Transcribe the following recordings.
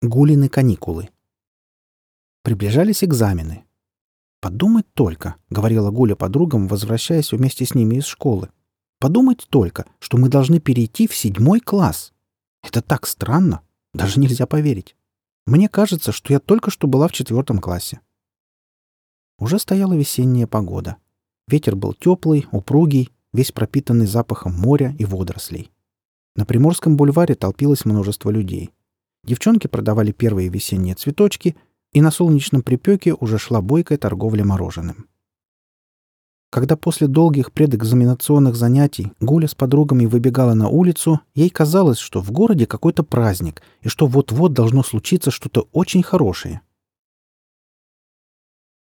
Гулины каникулы. Приближались экзамены. «Подумать только», — говорила Гуля подругам, возвращаясь вместе с ними из школы. «Подумать только, что мы должны перейти в седьмой класс. Это так странно, даже нельзя поверить. Мне кажется, что я только что была в четвертом классе». Уже стояла весенняя погода. Ветер был теплый, упругий, весь пропитанный запахом моря и водорослей. На Приморском бульваре толпилось множество людей. Девчонки продавали первые весенние цветочки, и на солнечном припеке уже шла бойкая торговля мороженым. Когда после долгих предэкзаменационных занятий Гуля с подругами выбегала на улицу, ей казалось, что в городе какой-то праздник и что вот-вот должно случиться что-то очень хорошее.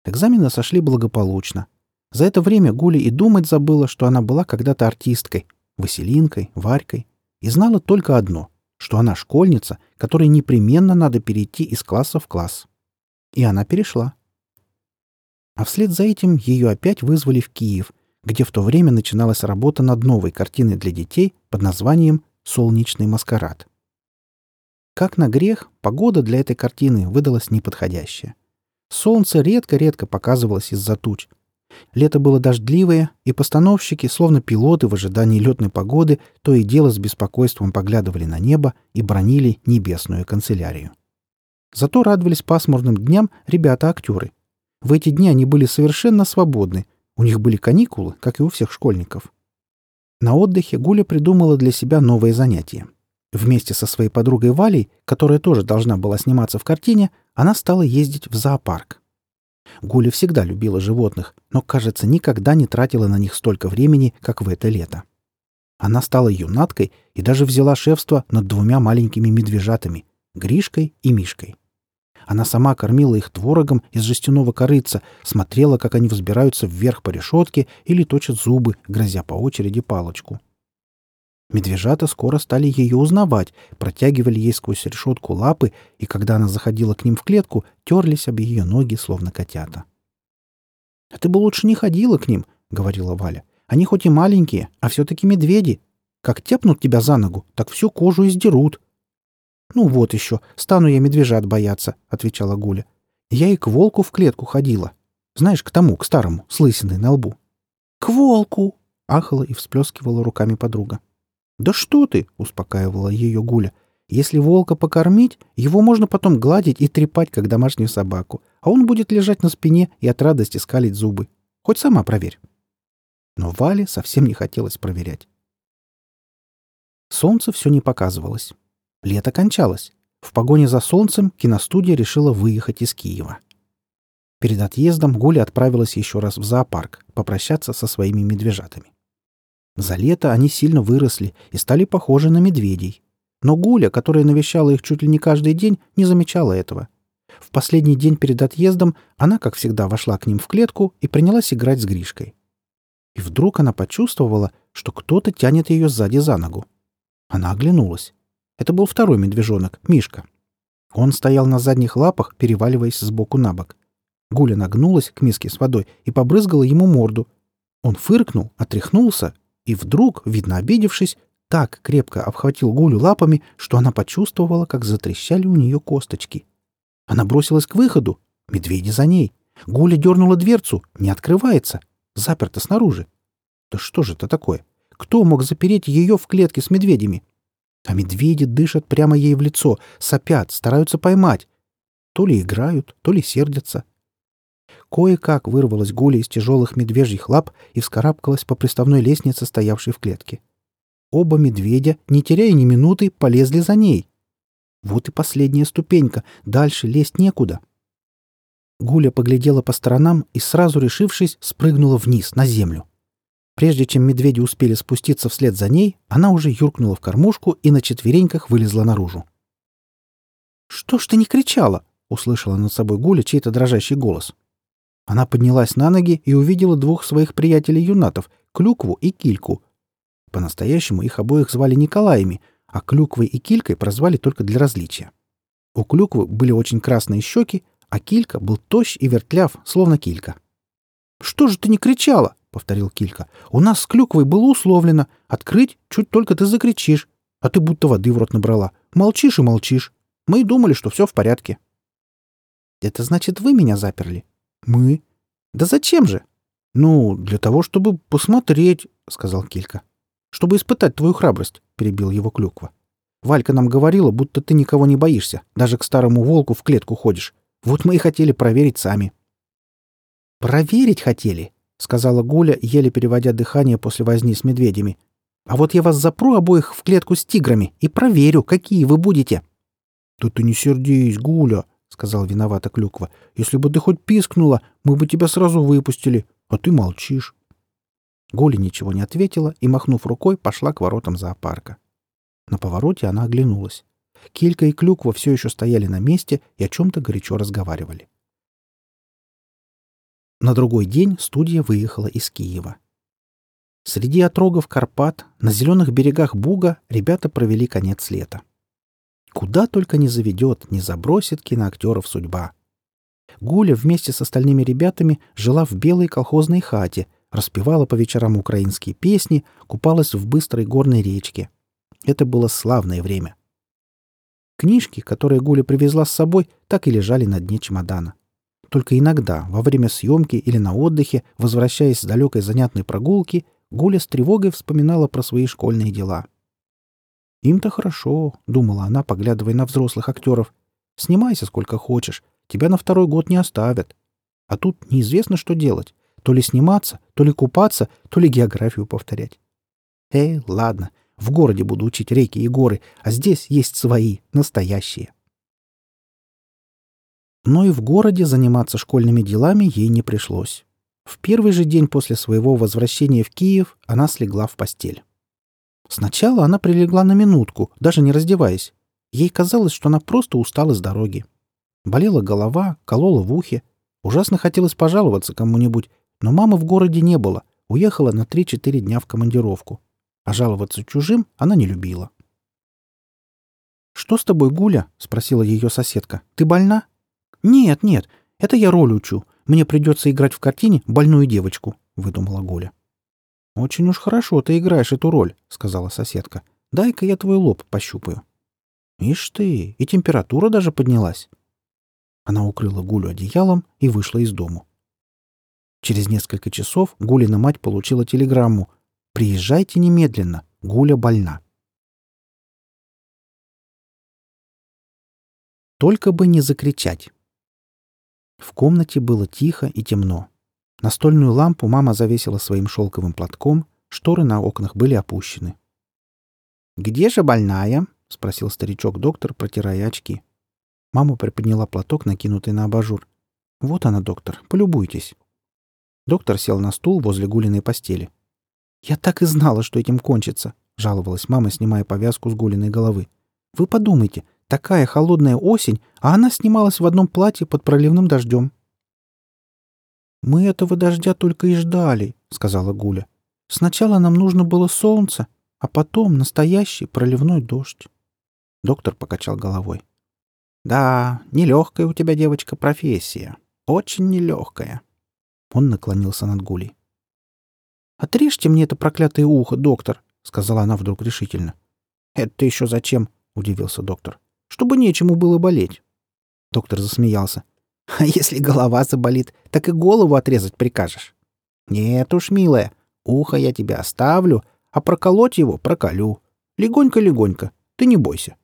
Экзамены сошли благополучно. За это время Гуля и думать забыла, что она была когда-то артисткой, Василинкой, Варькой, и знала только одно что она школьница, которой непременно надо перейти из класса в класс. И она перешла. А вслед за этим ее опять вызвали в Киев, где в то время начиналась работа над новой картиной для детей под названием «Солнечный маскарад». Как на грех, погода для этой картины выдалась неподходящая. Солнце редко-редко показывалось из-за туч, Лето было дождливое, и постановщики, словно пилоты в ожидании летной погоды, то и дело с беспокойством поглядывали на небо и бронили небесную канцелярию. Зато радовались пасмурным дням ребята-актеры. В эти дни они были совершенно свободны, у них были каникулы, как и у всех школьников. На отдыхе Гуля придумала для себя новое занятие. Вместе со своей подругой Валей, которая тоже должна была сниматься в картине, она стала ездить в зоопарк. Гуля всегда любила животных, но, кажется, никогда не тратила на них столько времени, как в это лето. Она стала юнаткой и даже взяла шефство над двумя маленькими медвежатами — Гришкой и Мишкой. Она сама кормила их творогом из жестяного корыца, смотрела, как они взбираются вверх по решетке или точат зубы, грозя по очереди палочку. Медвежата скоро стали ее узнавать, протягивали ей сквозь решетку лапы, и когда она заходила к ним в клетку, терлись об ее ноги, словно котята. «А ты бы лучше не ходила к ним», — говорила Валя. «Они хоть и маленькие, а все-таки медведи. Как тяпнут тебя за ногу, так всю кожу издерут». «Ну вот еще, стану я медвежат бояться», — отвечала Гуля. «Я и к волку в клетку ходила. Знаешь, к тому, к старому, с лысиной на лбу». «К волку!» — ахала и всплескивала руками подруга. «Да что ты!» — успокаивала ее Гуля. «Если волка покормить, его можно потом гладить и трепать, как домашнюю собаку, а он будет лежать на спине и от радости скалить зубы. Хоть сама проверь». Но Вале совсем не хотелось проверять. Солнце все не показывалось. Лето кончалось. В погоне за солнцем киностудия решила выехать из Киева. Перед отъездом Гуля отправилась еще раз в зоопарк попрощаться со своими медвежатами. За лето они сильно выросли и стали похожи на медведей. Но Гуля, которая навещала их чуть ли не каждый день, не замечала этого. В последний день перед отъездом она, как всегда, вошла к ним в клетку и принялась играть с Гришкой. И вдруг она почувствовала, что кто-то тянет ее сзади за ногу. Она оглянулась. Это был второй медвежонок, Мишка. Он стоял на задних лапах, переваливаясь с боку на бок. Гуля нагнулась к миске с водой и побрызгала ему морду. Он фыркнул, отряхнулся и вдруг, видно обидевшись, так крепко обхватил Гулю лапами, что она почувствовала, как затрещали у нее косточки. Она бросилась к выходу. Медведи за ней. Гуля дернула дверцу. Не открывается. Заперта снаружи. Да что же это такое? Кто мог запереть ее в клетке с медведями? А медведи дышат прямо ей в лицо, сопят, стараются поймать. То ли играют, то ли сердятся. Кое-как вырвалась Гуля из тяжелых медвежьих лап и вскарабкалась по приставной лестнице, стоявшей в клетке. Оба медведя, не теряя ни минуты, полезли за ней. Вот и последняя ступенька, дальше лезть некуда. Гуля поглядела по сторонам и, сразу решившись, спрыгнула вниз, на землю. Прежде чем медведи успели спуститься вслед за ней, она уже юркнула в кормушку и на четвереньках вылезла наружу. «Что ж ты не кричала?» — услышала над собой Гуля чей-то дрожащий голос. Она поднялась на ноги и увидела двух своих приятелей-юнатов — Клюкву и Кильку. По-настоящему их обоих звали Николаями, а Клюквой и Килькой прозвали только для различия. У Клюквы были очень красные щеки, а Килька был тощ и вертляв, словно Килька. «Что же ты не кричала?» — повторил Килька. «У нас с Клюквой было условлено. Открыть, чуть только ты закричишь. А ты будто воды в рот набрала. Молчишь и молчишь. Мы думали, что все в порядке». «Это значит, вы меня заперли?» «Мы?» «Да зачем же?» «Ну, для того, чтобы посмотреть», — сказал Килька. «Чтобы испытать твою храбрость», — перебил его Клюква. «Валька нам говорила, будто ты никого не боишься, даже к старому волку в клетку ходишь. Вот мы и хотели проверить сами». «Проверить хотели?» — сказала Гуля, еле переводя дыхание после возни с медведями. «А вот я вас запру обоих в клетку с тиграми и проверю, какие вы будете». «Да ты не сердись, Гуля», — сказал виновата Клюква. «Если бы ты хоть пискнула, мы бы тебя сразу выпустили, а ты молчишь». Гуля ничего не ответила и, махнув рукой, пошла к воротам зоопарка. На повороте она оглянулась. Килька и Клюква все еще стояли на месте и о чем-то горячо разговаривали. На другой день студия выехала из Киева. Среди отрогов Карпат, на зеленых берегах Буга ребята провели конец лета. Куда только не заведет, не забросит киноактеров судьба. Гуля вместе с остальными ребятами жила в белой колхозной хате, распевала по вечерам украинские песни, купалась в быстрой горной речке. Это было славное время. Книжки, которые Гуля привезла с собой, так и лежали на дне чемодана. Только иногда, во время съемки или на отдыхе, возвращаясь с далекой занятной прогулки, Гуля с тревогой вспоминала про свои школьные дела. «Им-то хорошо», — думала она, поглядывая на взрослых актеров. «Снимайся сколько хочешь, тебя на второй год не оставят. А тут неизвестно, что делать. То ли сниматься, то ли купаться, то ли географию повторять. Эй, ладно, в городе буду учить реки и горы, а здесь есть свои, настоящие. Но и в городе заниматься школьными делами ей не пришлось. В первый же день после своего возвращения в Киев она слегла в постель. Сначала она прилегла на минутку, даже не раздеваясь. Ей казалось, что она просто устала с дороги. Болела голова, колола в ухе. Ужасно хотелось пожаловаться кому-нибудь, но мамы в городе не было, уехала на 3-4 дня в командировку. А жаловаться чужим она не любила. «Что с тобой, Гуля?» — спросила ее соседка. «Ты больна?» «Нет, нет, это я роль учу. Мне придется играть в картине больную девочку», — выдумала Гуля. «Очень уж хорошо ты играешь эту роль», — сказала соседка. «Дай-ка я твой лоб пощупаю». «Ишь ты, и температура даже поднялась». Она укрыла Гулю одеялом и вышла из дому. Через несколько часов Гулина мать получила телеграмму «Приезжайте немедленно, Гуля больна». Только бы не закричать. В комнате было тихо и темно. Настольную лампу мама завесила своим шелковым платком, шторы на окнах были опущены. «Где же больная?» — спросил старичок-доктор, протирая очки. Мама приподняла платок, накинутый на абажур. «Вот она, доктор, полюбуйтесь». Доктор сел на стул возле Гулиной постели. «Я так и знала, что этим кончится», — жаловалась мама, снимая повязку с Гулиной головы. «Вы подумайте, Такая холодная осень, а она снималась в одном платье под проливным дождем. «Мы этого дождя только и ждали», — сказала Гуля. «Сначала нам нужно было солнце, а потом настоящий проливной дождь». Доктор покачал головой. «Да, нелегкая у тебя, девочка, профессия. Очень нелегкая». Он наклонился над Гулей. «Отрежьте мне это проклятое ухо, доктор», — сказала она вдруг решительно. «Это еще зачем?» — удивился доктор чтобы нечему было болеть. Доктор засмеялся. А если голова заболит, так и голову отрезать прикажешь. Нет уж, милая, ухо я тебе оставлю, а проколоть его проколю. Легонько-легонько, ты не бойся.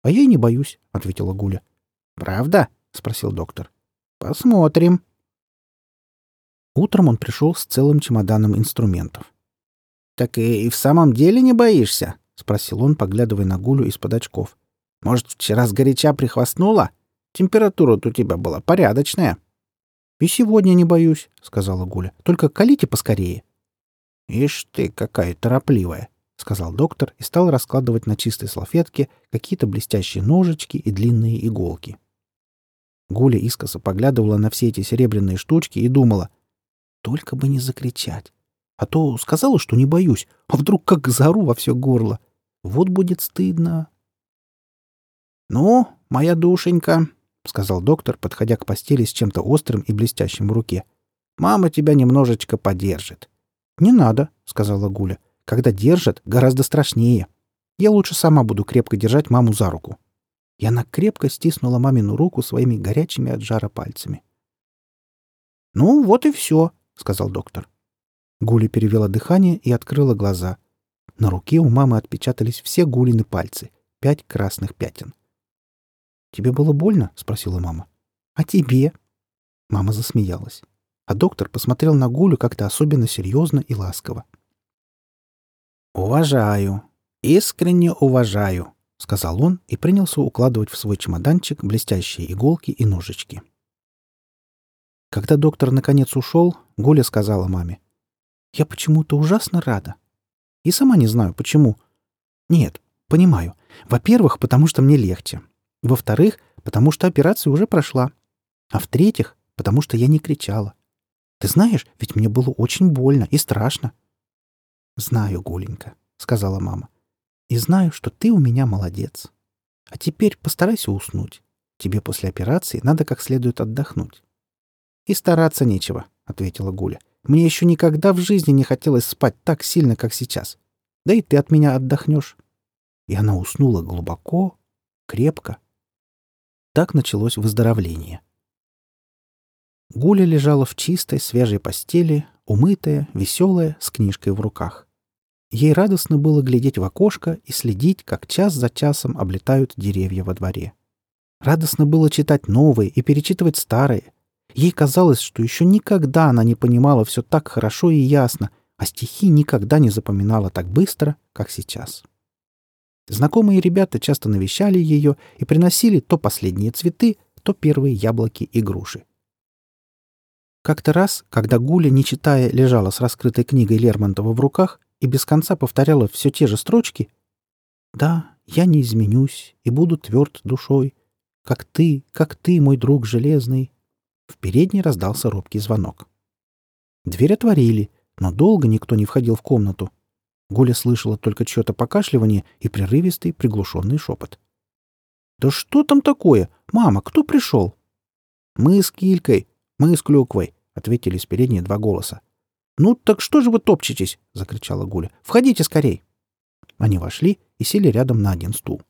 — А я и не боюсь, — ответила Гуля. — Правда? — спросил доктор. — Посмотрим. Утром он пришел с целым чемоданом инструментов. — Так и в самом деле не боишься? — спросил он, поглядывая на Гулю из-под очков. Может, вчера сгоряча прихвастнула? Температура-то у тебя была порядочная. — И сегодня не боюсь, — сказала Гуля. — Только колите поскорее. — Ишь ты, какая торопливая, — сказал доктор и стал раскладывать на чистой салфетке какие-то блестящие ножички и длинные иголки. Гуля искоса поглядывала на все эти серебряные штучки и думала, только бы не закричать. А то сказала, что не боюсь, а вдруг как зару во все горло. Вот будет стыдно. «Ну, моя душенька», — сказал доктор, подходя к постели с чем-то острым и блестящим в руке. «Мама тебя немножечко подержит». «Не надо», — сказала Гуля. «Когда держат, гораздо страшнее. Я лучше сама буду крепко держать маму за руку». и она крепко стиснула мамину руку своими горячими от жара пальцами. «Ну, вот и все», — сказал доктор. Гуля перевела дыхание и открыла глаза. На руке у мамы отпечатались все Гулины пальцы, пять красных пятен. «Тебе было больно?» — спросила мама. «А тебе?» Мама засмеялась. А доктор посмотрел на Гулю как-то особенно серьезно и ласково. «Уважаю. Искренне уважаю», — сказал он и принялся укладывать в свой чемоданчик блестящие иголки и ножички. Когда доктор наконец ушел, Гуля сказала маме. «Я почему-то ужасно рада. И сама не знаю, почему. Нет, понимаю. Во-первых, потому что мне легче. Во-вторых, потому что операция уже прошла. А в-третьих, потому что я не кричала. Ты знаешь, ведь мне было очень больно и страшно. «Знаю, Гуленька», — сказала мама. «И знаю, что ты у меня молодец. А теперь постарайся уснуть. Тебе после операции надо как следует отдохнуть». «И стараться нечего», — ответила Гуля. «Мне еще никогда в жизни не хотелось спать так сильно, как сейчас. Да и ты от меня отдохнешь». И она уснула глубоко, крепко. Так началось выздоровление. Гуля лежала в чистой, свежей постели, умытая, веселая, с книжкой в руках. Ей радостно было глядеть в окошко и следить, как час за часом облетают деревья во дворе. Радостно было читать новые и перечитывать старые. Ей казалось, что еще никогда она не понимала все так хорошо и ясно, а стихи никогда не запоминала так быстро, как сейчас. Знакомые ребята часто навещали ее и приносили то последние цветы, то первые яблоки и груши. Как-то раз, когда Гуля, не читая, лежала с раскрытой книгой Лермонтова в руках, и без конца повторяла все те же строчки «Да, я не изменюсь и буду тверд душой, как ты, как ты, мой друг железный». В передней раздался робкий звонок. Дверь отворили, но долго никто не входил в комнату. Гуля слышала только чье-то покашливание и прерывистый приглушенный шепот. «Да что там такое? Мама, кто пришел?» «Мы с Килькой, мы с Клюквой», — ответили с передней два голоса. «Ну так что же вы топчетесь?» — закричала Гуля. «Входите скорей!» Они вошли и сели рядом на один стул.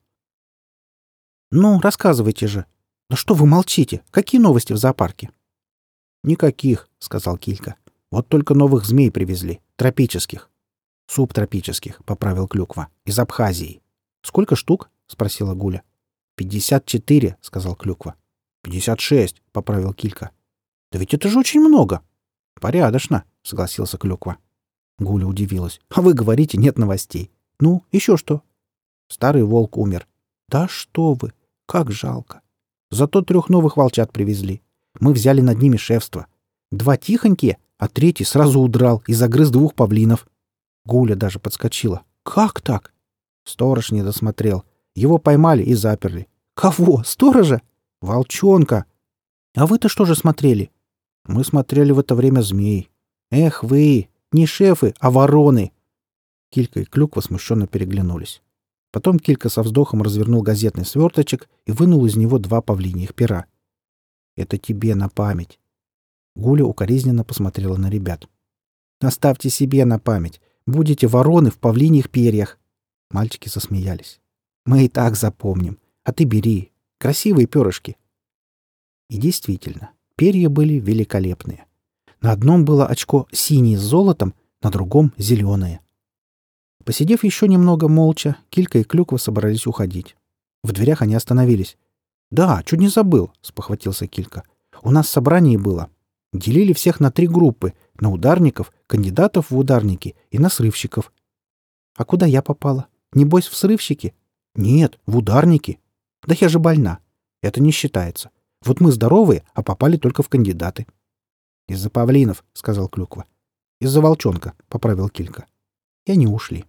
«Ну, рассказывайте же. Да что вы молчите? Какие новости в зоопарке?» «Никаких», — сказал Килька. «Вот только новых змей привезли. Тропических». «Субтропических», — поправил Клюква. «Из Абхазии». «Сколько штук?» — спросила Гуля. «Пятьдесят четыре», — сказал Клюква. «Пятьдесят шесть», — поправил Килька. «Да ведь это же очень много». «Порядочно», — согласился Клюква. Гуля удивилась. «А вы говорите, нет новостей. Ну, еще что?» Старый волк умер. «Да что вы! Как жалко! Зато трех новых волчат привезли. Мы взяли над ними шефство. Два тихонькие, а третий сразу удрал и загрыз двух павлинов. Гуля даже подскочила. «Как так?» Сторож не досмотрел. Его поймали и заперли. «Кого? Сторожа?» «Волчонка!» «А вы-то что же смотрели?» «Мы смотрели в это время змей. «Эх вы! Не шефы, а вороны!» Килька и Клюква смущенно переглянулись. Потом Килька со вздохом развернул газетный сверточек и вынул из него два павлиньих пера. «Это тебе на память». Гуля укоризненно посмотрела на ребят. «Оставьте себе на память. Будете вороны в павлиньих перьях». Мальчики засмеялись. «Мы и так запомним. А ты бери. Красивые перышки». И действительно, перья были великолепные. На одном было очко синее с золотом, на другом — зеленое. Посидев еще немного молча, Килька и Клюква собрались уходить. В дверях они остановились. «Да, чуть не забыл», — спохватился Килька. «У нас собрание было. Делили всех на три группы — на ударников, кандидатов в ударники и на срывщиков. А куда я попала? Небось, в срывщики? Нет, в ударники. Да я же больна. Это не считается. Вот мы здоровые, а попали только в кандидаты. «Из-за павлинов», — сказал Клюква. «Из-за волчонка», — поправил Килька. И они ушли.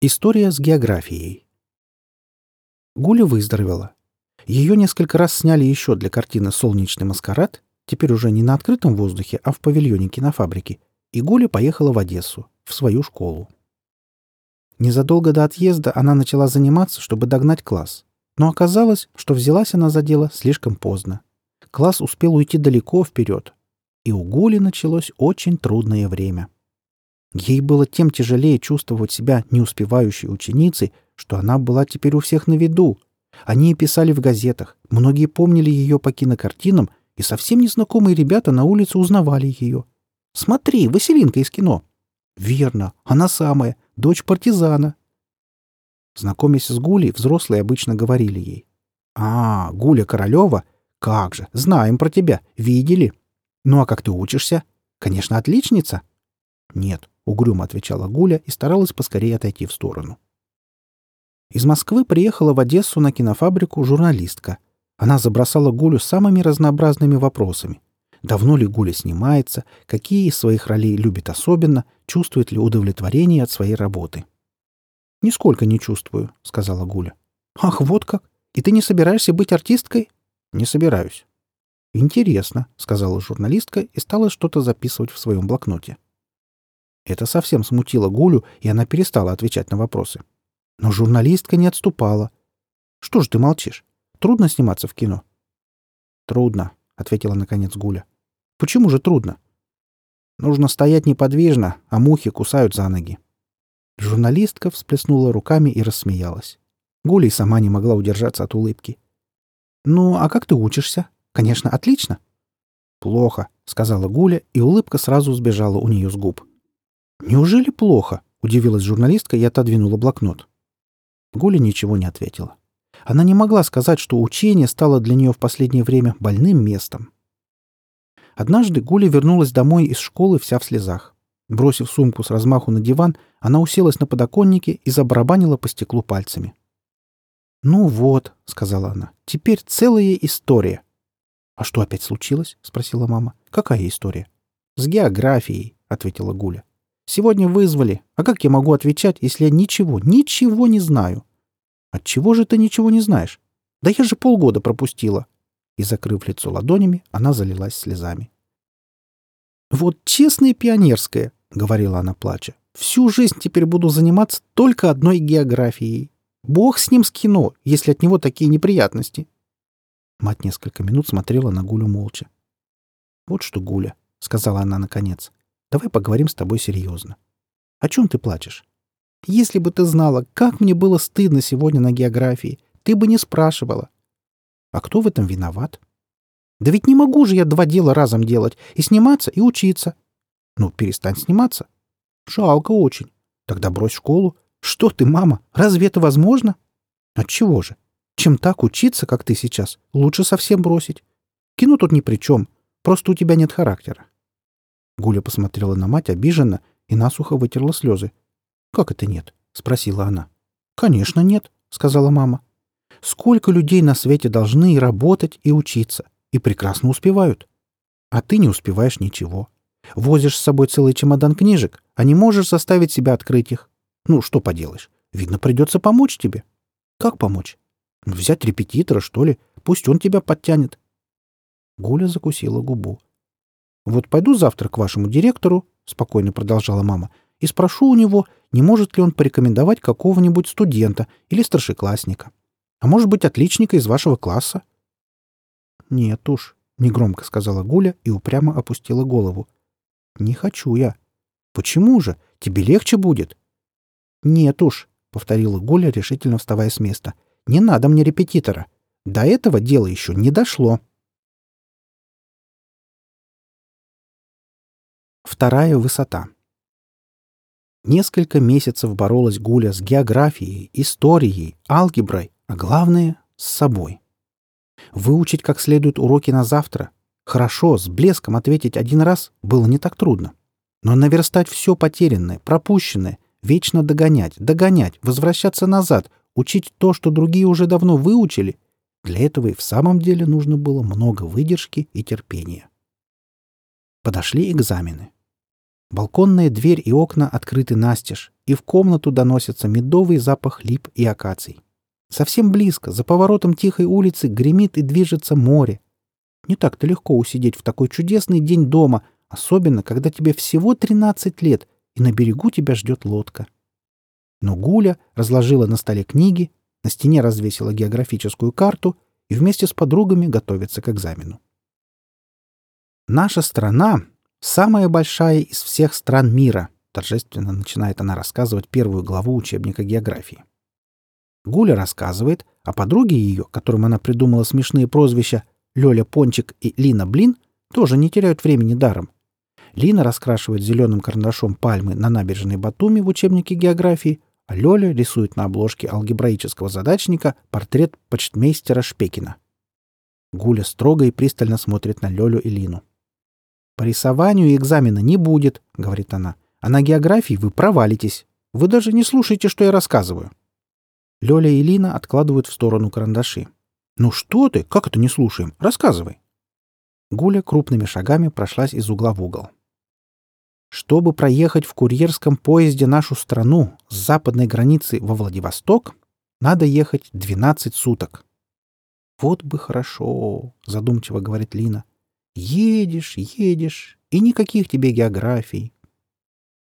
История с географией. Гуля выздоровела. Ее несколько раз сняли еще для картины «Солнечный маскарад», теперь уже не на открытом воздухе, а в павильоне кинофабрики, и Гуля поехала в Одессу, в свою школу. Незадолго до отъезда она начала заниматься, чтобы догнать класс. Но оказалось, что взялась она за дело слишком поздно. Класс успел уйти далеко вперед, и у Гули началось очень трудное время. Ей было тем тяжелее чувствовать себя неуспевающей ученицей, что она была теперь у всех на виду. Они писали в газетах, многие помнили ее по кинокартинам, и совсем незнакомые ребята на улице узнавали ее. «Смотри, Василинка из кино!» «Верно, она самая, дочь партизана». Знакомясь с Гулей, взрослые обычно говорили ей. «А, Гуля Королева? Как же, знаем про тебя, видели. Ну а как ты учишься? Конечно, отличница?» «Нет, — угрюмо отвечала Гуля и старалась поскорее отойти в сторону. Из Москвы приехала в Одессу на кинофабрику журналистка. Она забросала Гулю самыми разнообразными вопросами. Давно ли Гуля снимается, какие из своих ролей любит особенно, чувствует ли удовлетворение от своей работы. «Нисколько не чувствую», — сказала Гуля. «Ах, вот как! И ты не собираешься быть артисткой?» «Не собираюсь». «Интересно», — сказала журналистка и стала что-то записывать в своем блокноте. Это совсем смутило Гулю, и она перестала отвечать на вопросы. Но журналистка не отступала. «Что ж ты молчишь? Трудно сниматься в кино?» «Трудно», — ответила наконец Гуля. «Почему же трудно?» «Нужно стоять неподвижно, а мухи кусают за ноги». Журналистка всплеснула руками и рассмеялась. Гуля и сама не могла удержаться от улыбки. «Ну, а как ты учишься? Конечно, отлично». «Плохо», — сказала Гуля, и улыбка сразу сбежала у нее с губ. «Неужели плохо?» — удивилась журналистка и отодвинула блокнот. Гуля ничего не ответила. Она не могла сказать, что учение стало для нее в последнее время больным местом. Однажды Гуля вернулась домой из школы вся в слезах. Бросив сумку с размаху на диван, она уселась на подоконнике и забарабанила по стеклу пальцами. «Ну вот», — сказала она, — «теперь целая история». «А что опять случилось?» — спросила мама. «Какая история?» «С географией», — ответила Гуля. Сегодня вызвали. А как я могу отвечать, если я ничего, ничего не знаю? От чего же ты ничего не знаешь? Да я же полгода пропустила. И, закрыв лицо ладонями, она залилась слезами. Вот честная пионерская, говорила она, плача. Всю жизнь теперь буду заниматься только одной географией. Бог с ним с кино, если от него такие неприятности. Мать несколько минут смотрела на Гулю молча. «Вот что, Гуля», — сказала она наконец, Давай поговорим с тобой серьезно. О чем ты плачешь? Если бы ты знала, как мне было стыдно сегодня на географии, ты бы не спрашивала. А кто в этом виноват? Да ведь не могу же я два дела разом делать, и сниматься, и учиться. Ну, перестань сниматься. Жалко очень. Тогда брось школу. Что ты, мама, разве это возможно? Отчего же? Чем так учиться, как ты сейчас, лучше совсем бросить. Кино тут ни при чем. Просто у тебя нет характера. Гуля посмотрела на мать обиженно и насухо вытерла слезы. «Как это нет?» — спросила она. «Конечно нет», — сказала мама. «Сколько людей на свете должны и работать, и учиться, и прекрасно успевают. А ты не успеваешь ничего. Возишь с собой целый чемодан книжек, а не можешь заставить себя открыть их. Ну, что поделаешь? Видно, придется помочь тебе. Как помочь? Взять репетитора, что ли? Пусть он тебя подтянет. Гуля закусила губу. «Вот пойду завтра к вашему директору», — спокойно продолжала мама, «и спрошу у него, не может ли он порекомендовать какого-нибудь студента или старшеклассника. А может быть, отличника из вашего класса?» «Нет уж», — негромко сказала Гуля и упрямо опустила голову. «Не хочу я». «Почему же? Тебе легче будет». «Нет уж», — повторила Гуля, решительно вставая с места. «Не надо мне репетитора. До этого дело еще не дошло». Вторая высота. Несколько месяцев боролась Гуля с географией, историей, алгеброй, а главное — с собой. Выучить как следует уроки на завтра, хорошо, с блеском ответить один раз было не так трудно. Но наверстать все потерянное, пропущенное, вечно догонять, догонять, возвращаться назад, учить то, что другие уже давно выучили, для этого и в самом деле нужно было много выдержки и терпения. Подошли экзамены. Балконная дверь и окна открыты настежь, и в комнату доносится медовый запах лип и акаций. Совсем близко, за поворотом тихой улицы, гремит и движется море. Не так-то легко усидеть в такой чудесный день дома, особенно, когда тебе всего 13 лет, и на берегу тебя ждет лодка. Но Гуля разложила на столе книги, на стене развесила географическую карту и вместе с подругами готовится к экзамену. Наша страна Самая большая из всех стран мира, торжественно начинает она рассказывать первую главу учебника географии. Гуля рассказывает, а подруги ее, которым она придумала смешные прозвища Лёля Пончик и Лина Блин, тоже не теряют времени даром. Лина раскрашивает зеленым карандашом пальмы на набережной Батуми в учебнике географии, а Лёля рисует на обложке алгебраического задачника портрет почтмейстера Шпекина. Гуля строго и пристально смотрит на Лёлю и Лину. «По рисованию экзамена не будет», — говорит она. «А на географии вы провалитесь. Вы даже не слушаете, что я рассказываю». Лёля и Лина откладывают в сторону карандаши. «Ну что ты? Как это не слушаем? Рассказывай». Гуля крупными шагами прошлась из угла в угол. Чтобы проехать в курьерском поезде нашу страну с западной границы во Владивосток, надо ехать 12 суток. «Вот бы хорошо», — задумчиво говорит Лина. «Едешь, едешь, и никаких тебе географий».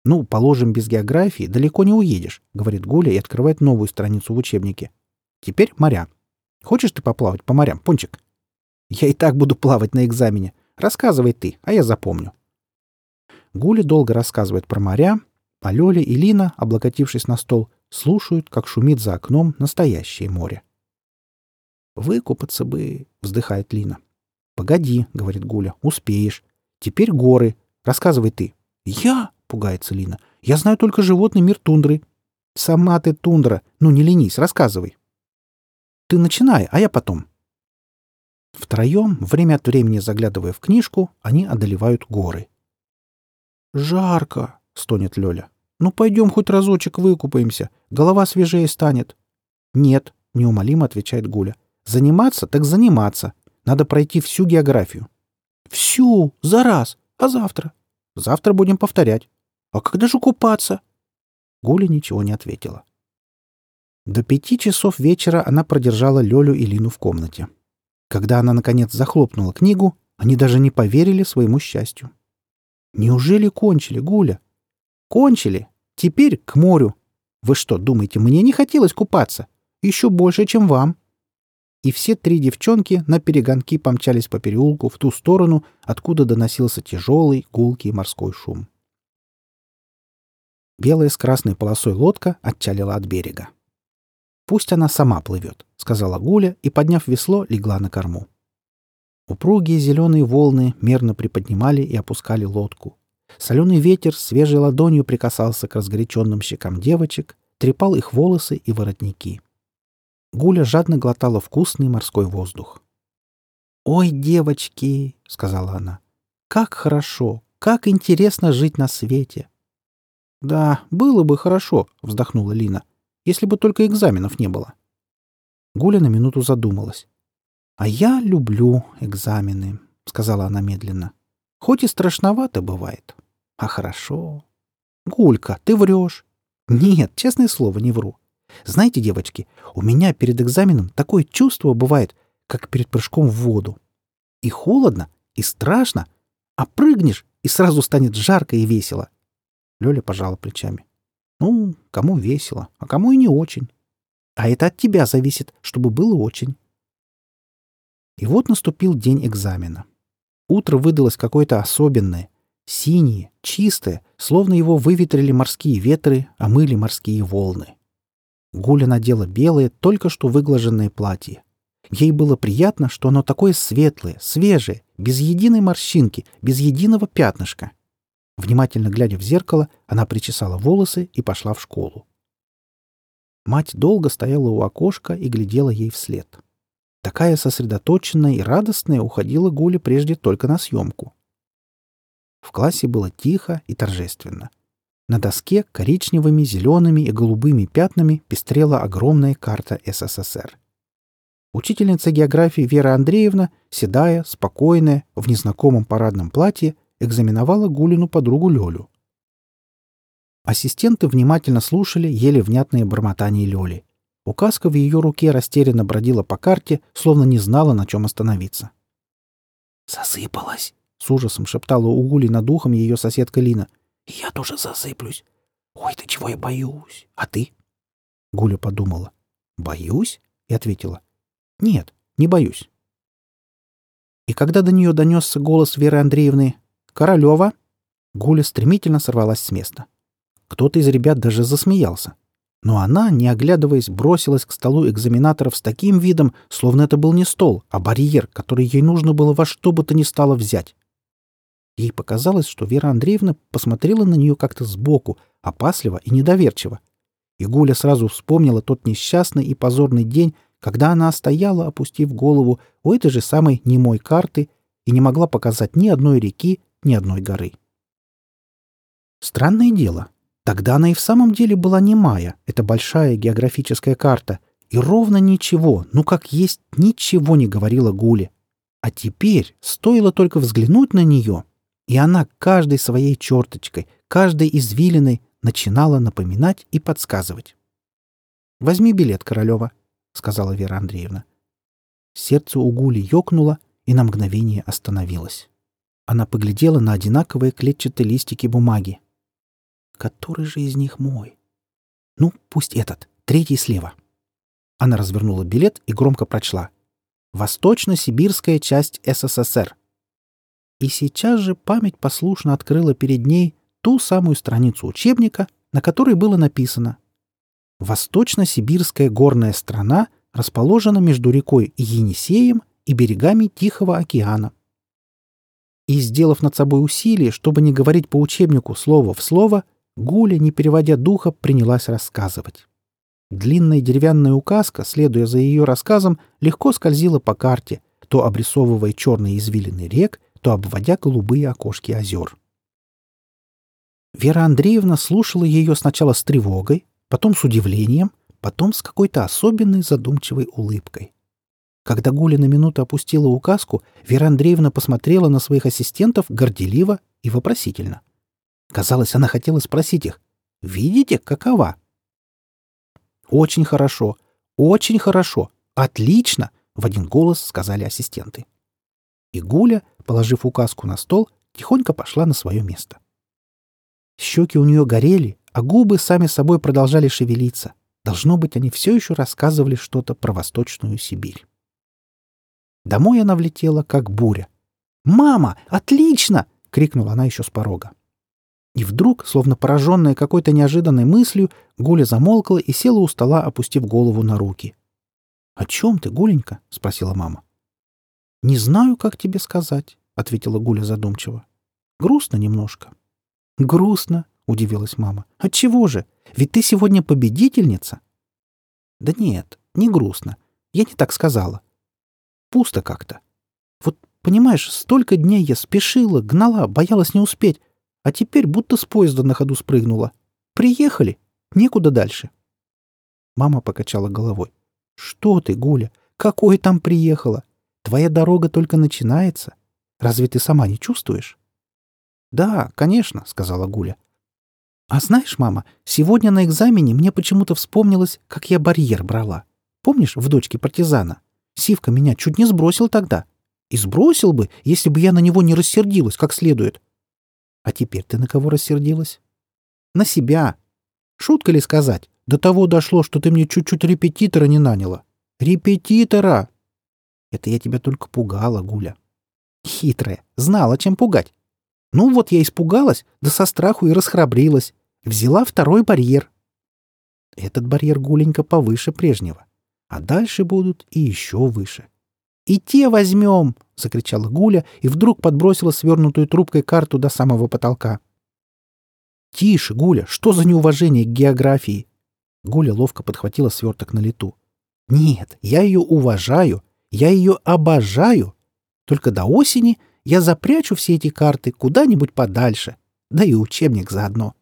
«Ну, положим, без географии далеко не уедешь», — говорит Гуля и открывает новую страницу в учебнике. «Теперь моря. Хочешь ты поплавать по морям, Пончик?» «Я и так буду плавать на экзамене. Рассказывай ты, а я запомню». Гули долго рассказывает про моря, а Лёля и Лина, облокотившись на стол, слушают, как шумит за окном настоящее море. «Выкупаться бы», — вздыхает Лина. «Погоди», — говорит Гуля, — «успеешь. Теперь горы. Рассказывай ты». «Я?» — пугается Лина. «Я знаю только животный мир тундры». «Сама ты тундра. Ну, не ленись, рассказывай». «Ты начинай, а я потом». Втроем, время от времени заглядывая в книжку, они одолевают горы — «Жарко!» — стонет Лёля. «Ну, пойдем хоть разочек выкупаемся. Голова свежее станет». «Нет», — неумолимо отвечает Гуля. «Заниматься так заниматься. Надо пройти всю географию». «Всю? За раз? А завтра?» «Завтра будем повторять». «А когда же купаться?» Гуля ничего не ответила. До пяти часов вечера она продержала Лёлю и Лину в комнате. Когда она, наконец, захлопнула книгу, они даже не поверили своему счастью. Неужели кончили, Гуля? Кончили. Теперь к морю. Вы что, думаете, мне не хотелось купаться? Еще больше, чем вам. И все три девчонки на перегонки помчались по переулку в ту сторону, откуда доносился тяжелый, гулкий морской шум. Белая с красной полосой лодка отчалила от берега. «Пусть она сама плывет», — сказала Гуля и, подняв весло, легла на корму. Упругие зеленые волны мерно приподнимали и опускали лодку. Соленый ветер свежей ладонью прикасался к разгоряченным щекам девочек, трепал их волосы и воротники. Гуля жадно глотала вкусный морской воздух. «Ой, девочки!» — сказала она. «Как хорошо! Как интересно жить на свете!» «Да, было бы хорошо», — вздохнула Лина, «если бы только экзаменов не было». Гуля на минуту задумалась. «А я люблю экзамены», — сказала она медленно. «Хоть и страшновато бывает. А хорошо». «Гулька, ты врешь». «Нет, честное слово, не вру. Знаете, девочки, у меня перед экзаменом такое чувство бывает, как перед прыжком в воду. И холодно, и страшно, а прыгнешь, и сразу станет жарко и весело». Лёля пожала плечами. «Ну, кому весело, а кому и не очень. А это от тебя зависит, чтобы было очень». И вот наступил день экзамена. Утро выдалось какое-то особенное. Синее, чистое, словно его выветрили морские ветры, омыли морские волны. Гуля надела белое, только что выглаженное платье. Ей было приятно, что оно такое светлое, свежее, без единой морщинки, без единого пятнышка. Внимательно глядя в зеркало, она причесала волосы и пошла в школу. Мать долго стояла у окошка и глядела ей вслед. Такая сосредоточенная и радостная уходила Гуля прежде только на съемку. В классе было тихо и торжественно. На доске коричневыми, зелеными и голубыми пятнами пестрела огромная карта СССР. Учительница географии Вера Андреевна, седая, спокойная, в незнакомом парадном платье, экзаменовала Гулину подругу Лёлю. Ассистенты внимательно слушали еле внятные бормотания Лёли. Указка в ее руке растерянно бродила по карте, словно не знала, на чем остановиться. «Засыпалась!» — с ужасом шептала у Гули над ухом ее соседка Лина. «Я тоже засыплюсь. Ой, ты чего я боюсь? А ты?» Гуля подумала. «Боюсь?» — и ответила. «Нет, не боюсь». И когда до нее донесся голос Веры Андреевны «Королева!», Гуля стремительно сорвалась с места. Кто-то из ребят даже засмеялся. Но она, не оглядываясь, бросилась к столу экзаменаторов с таким видом, словно это был не стол, а барьер, который ей нужно было во что бы то ни стало взять. Ей показалось, что Вера Андреевна посмотрела на нее как-то сбоку, опасливо и недоверчиво. И Гуля сразу вспомнила тот несчастный и позорный день, когда она стояла, опустив голову у этой же самой немой карты и не могла показать ни одной реки, ни одной горы. Странное дело. Тогда она и в самом деле была немая, это большая географическая карта, и ровно ничего, ну как есть, ничего не говорила Гуле. А теперь, стоило только взглянуть на нее, и она каждой своей черточкой, каждой извилиной начинала напоминать и подсказывать. «Возьми билет, Королева», — сказала Вера Андреевна. Сердце у Гули ёкнуло и на мгновение остановилось. Она поглядела на одинаковые клетчатые листики бумаги. Который же из них мой? Ну, пусть этот, третий слева. Она развернула билет и громко прочла. «Восточно-сибирская часть СССР». И сейчас же память послушно открыла перед ней ту самую страницу учебника, на которой было написано «Восточно-сибирская горная страна расположена между рекой Енисеем и берегами Тихого океана». И, сделав над собой усилие, чтобы не говорить по учебнику слово в слово, Гуля, не переводя духа, принялась рассказывать. Длинная деревянная указка, следуя за ее рассказом, легко скользила по карте, то обрисовывая черные извилины рек, то обводя голубые окошки озер. Вера Андреевна слушала ее сначала с тревогой, потом с удивлением, потом с какой-то особенной задумчивой улыбкой. Когда Гуля на минуту опустила указку, Вера Андреевна посмотрела на своих ассистентов горделиво и вопросительно. Казалось, она хотела спросить их, «Видите, какова?» «Очень хорошо, очень хорошо, отлично!» — в один голос сказали ассистенты. И Гуля, положив указку на стол, тихонько пошла на свое место. Щеки у нее горели, а губы сами собой продолжали шевелиться. Должно быть, они все еще рассказывали что-то про Восточную Сибирь. Домой она влетела, как буря. «Мама, отлично!» — крикнула она еще с порога. И вдруг, словно пораженная какой-то неожиданной мыслью, Гуля замолкла и села у стола, опустив голову на руки. «О чем ты, Гуленька?» — спросила мама. «Не знаю, как тебе сказать», — ответила Гуля задумчиво. «Грустно немножко». «Грустно», — удивилась мама. «Отчего же? Ведь ты сегодня победительница». «Да нет, не грустно. Я не так сказала. Пусто как-то. Вот, понимаешь, столько дней я спешила, гнала, боялась не успеть, а теперь будто с поезда на ходу спрыгнула. Приехали. Некуда дальше. Мама покачала головой. Что ты, Гуля? Какое там приехала? Твоя дорога только начинается. Разве ты сама не чувствуешь? Да, конечно, сказала Гуля. А знаешь, мама, сегодня на экзамене мне почему-то вспомнилось, как я барьер брала. Помнишь, в дочке партизана? Сивка меня чуть не сбросил тогда. И сбросил бы, если бы я на него не рассердилась как следует. А теперь ты на кого рассердилась? На себя. Шутка ли сказать? До того дошло, что ты мне чуть-чуть репетитора не наняла. Репетитора! Это я тебя только пугала, Гуля. Хитрая. Знала, чем пугать. Ну вот я испугалась, да со страху и расхрабрилась. Взяла второй барьер. Этот барьер, Гуленька, повыше прежнего. А дальше будут и еще выше. «И те возьмем!» — закричала Гуля и вдруг подбросила свернутую трубкой карту до самого потолка. «Тише, Гуля! Что за неуважение к географии?» Гуля ловко подхватила сверток на лету. «Нет, я ее уважаю, я ее обожаю. Только до осени я запрячу все эти карты куда-нибудь подальше, да и учебник заодно.